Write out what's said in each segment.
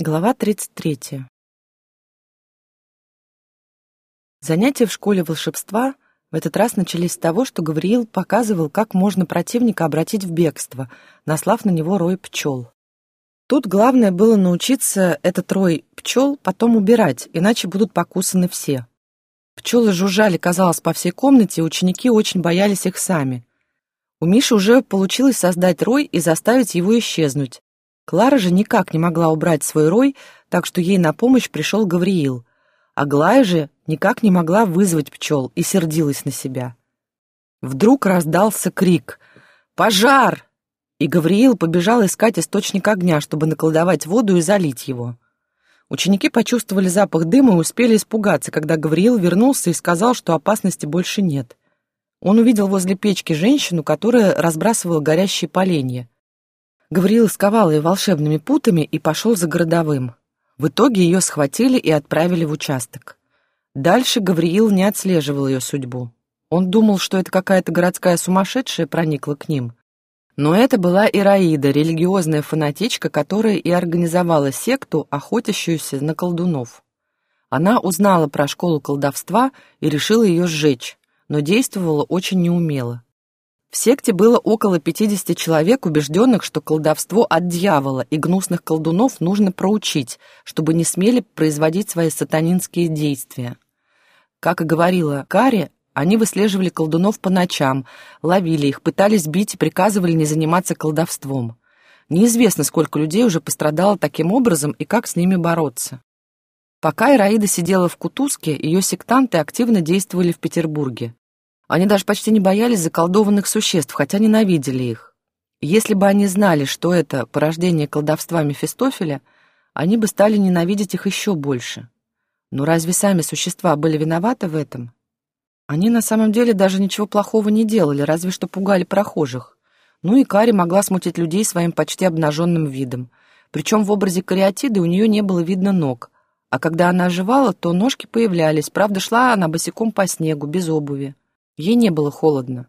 Глава 33. Занятия в школе волшебства в этот раз начались с того, что Гавриил показывал, как можно противника обратить в бегство, наслав на него рой пчел. Тут главное было научиться этот рой пчел потом убирать, иначе будут покусаны все. Пчелы жужжали, казалось, по всей комнате, и ученики очень боялись их сами. У Миши уже получилось создать рой и заставить его исчезнуть, Клара же никак не могла убрать свой рой, так что ей на помощь пришел Гавриил. Аглая же никак не могла вызвать пчел и сердилась на себя. Вдруг раздался крик «Пожар!» и Гавриил побежал искать источник огня, чтобы наколдовать воду и залить его. Ученики почувствовали запах дыма и успели испугаться, когда Гавриил вернулся и сказал, что опасности больше нет. Он увидел возле печки женщину, которая разбрасывала горящие поленья. Гавриил сковал ее волшебными путами и пошел за городовым. В итоге ее схватили и отправили в участок. Дальше Гавриил не отслеживал ее судьбу. Он думал, что это какая-то городская сумасшедшая проникла к ним. Но это была Ираида, религиозная фанатичка, которая и организовала секту, охотящуюся на колдунов. Она узнала про школу колдовства и решила ее сжечь, но действовала очень неумело. В секте было около 50 человек, убежденных, что колдовство от дьявола и гнусных колдунов нужно проучить, чтобы не смели производить свои сатанинские действия. Как и говорила Кари, они выслеживали колдунов по ночам, ловили их, пытались бить и приказывали не заниматься колдовством. Неизвестно, сколько людей уже пострадало таким образом и как с ними бороться. Пока Ираида сидела в Кутузке, ее сектанты активно действовали в Петербурге. Они даже почти не боялись заколдованных существ, хотя ненавидели их. Если бы они знали, что это порождение колдовства Мефистофеля, они бы стали ненавидеть их еще больше. Но разве сами существа были виноваты в этом? Они на самом деле даже ничего плохого не делали, разве что пугали прохожих. Ну и Кари могла смутить людей своим почти обнаженным видом. Причем в образе кариатиды у нее не было видно ног, а когда она оживала, то ножки появлялись, правда, шла она босиком по снегу, без обуви. Ей не было холодно.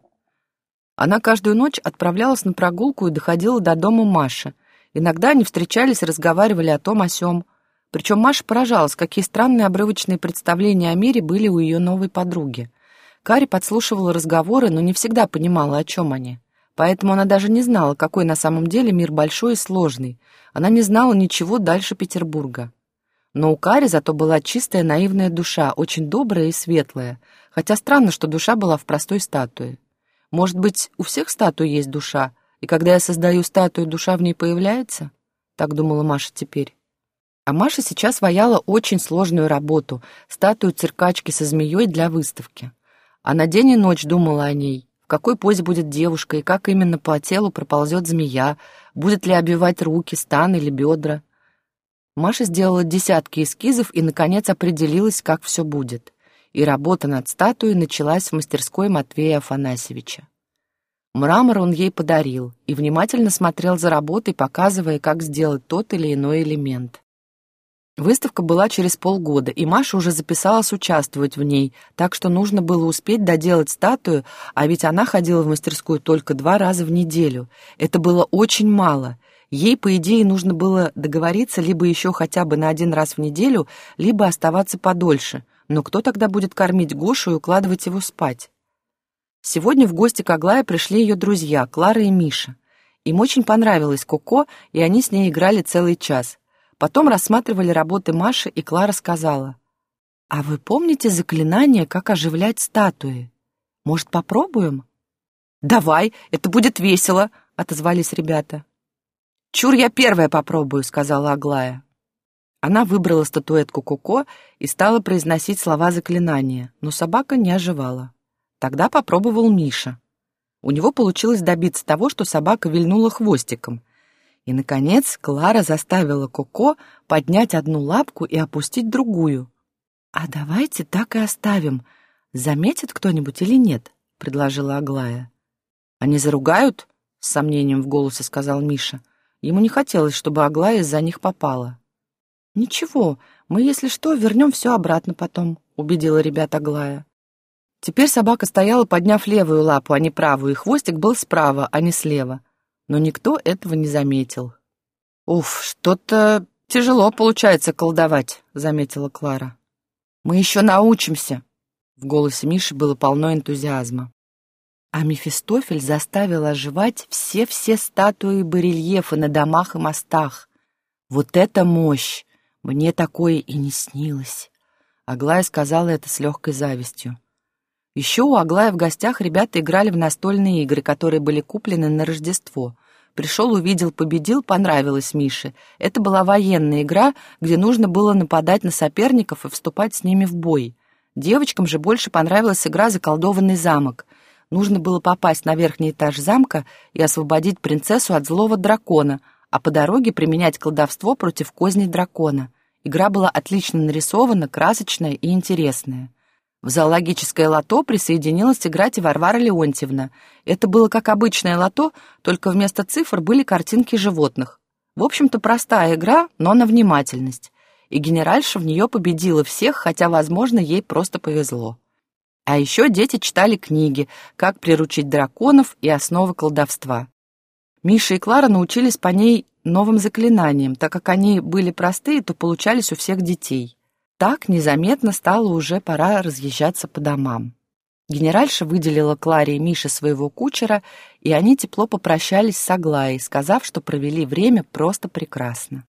Она каждую ночь отправлялась на прогулку и доходила до дома Маши. Иногда они встречались и разговаривали о том о сём. Причем Маша поражалась, какие странные обрывочные представления о мире были у ее новой подруги. Кари подслушивала разговоры, но не всегда понимала, о чем они. Поэтому она даже не знала, какой на самом деле мир большой и сложный. Она не знала ничего дальше Петербурга. Но у Кари зато была чистая наивная душа, очень добрая и светлая, хотя странно, что душа была в простой статуе. Может быть, у всех статуй есть душа, и когда я создаю статую, душа в ней появляется? Так думала Маша теперь. А Маша сейчас ваяла очень сложную работу — статую циркачки со змеей для выставки. Она день и ночь думала о ней, в какой позе будет девушка и как именно по телу проползет змея, будет ли обвивать руки, стан или бедра. Маша сделала десятки эскизов и, наконец, определилась, как все будет. И работа над статуей началась в мастерской Матвея Афанасьевича. Мрамор он ей подарил и внимательно смотрел за работой, показывая, как сделать тот или иной элемент. Выставка была через полгода, и Маша уже записалась участвовать в ней, так что нужно было успеть доделать статую, а ведь она ходила в мастерскую только два раза в неделю. Это было очень мало — Ей, по идее, нужно было договориться либо еще хотя бы на один раз в неделю, либо оставаться подольше. Но кто тогда будет кормить Гошу и укладывать его спать? Сегодня в гости к Аглае пришли ее друзья, Клара и Миша. Им очень понравилось Коко, и они с ней играли целый час. Потом рассматривали работы Маши, и Клара сказала, «А вы помните заклинание, как оживлять статуи? Может, попробуем?» «Давай, это будет весело», — отозвались ребята. «Чур я первая попробую», — сказала Аглая. Она выбрала статуэтку Коко и стала произносить слова заклинания, но собака не оживала. Тогда попробовал Миша. У него получилось добиться того, что собака вильнула хвостиком. И, наконец, Клара заставила Коко поднять одну лапку и опустить другую. «А давайте так и оставим. Заметит кто-нибудь или нет?» — предложила Аглая. «Они заругают?» — с сомнением в голосе сказал Миша. Ему не хотелось, чтобы Аглая из-за них попала. «Ничего, мы, если что, вернем все обратно потом», — убедила ребят Аглая. Теперь собака стояла, подняв левую лапу, а не правую, и хвостик был справа, а не слева. Но никто этого не заметил. «Уф, что-то «Тяжело получается колдовать», — заметила Клара. «Мы еще научимся», — в голосе Миши было полно энтузиазма. А Мефистофель заставил оживать все-все статуи и барельефы на домах и мостах. Вот это мощь! Мне такое и не снилось. Аглая сказала это с легкой завистью. Еще у Аглая в гостях ребята играли в настольные игры, которые были куплены на Рождество. Пришел, увидел, победил, понравилось Мише. Это была военная игра, где нужно было нападать на соперников и вступать с ними в бой. Девочкам же больше понравилась игра «Заколдованный замок». Нужно было попасть на верхний этаж замка и освободить принцессу от злого дракона, а по дороге применять колдовство против козней дракона. Игра была отлично нарисована, красочная и интересная. В зоологическое лото присоединилась играть и Варвара Леонтьевна. Это было как обычное лото, только вместо цифр были картинки животных. В общем-то, простая игра, но на внимательность. И генеральша в нее победила всех, хотя, возможно, ей просто повезло. А еще дети читали книги «Как приручить драконов» и «Основы колдовства». Миша и Клара научились по ней новым заклинаниям, так как они были простые, то получались у всех детей. Так незаметно стало уже пора разъезжаться по домам. Генеральша выделила Кларе и Мише своего кучера, и они тепло попрощались с Аглаей, сказав, что провели время просто прекрасно.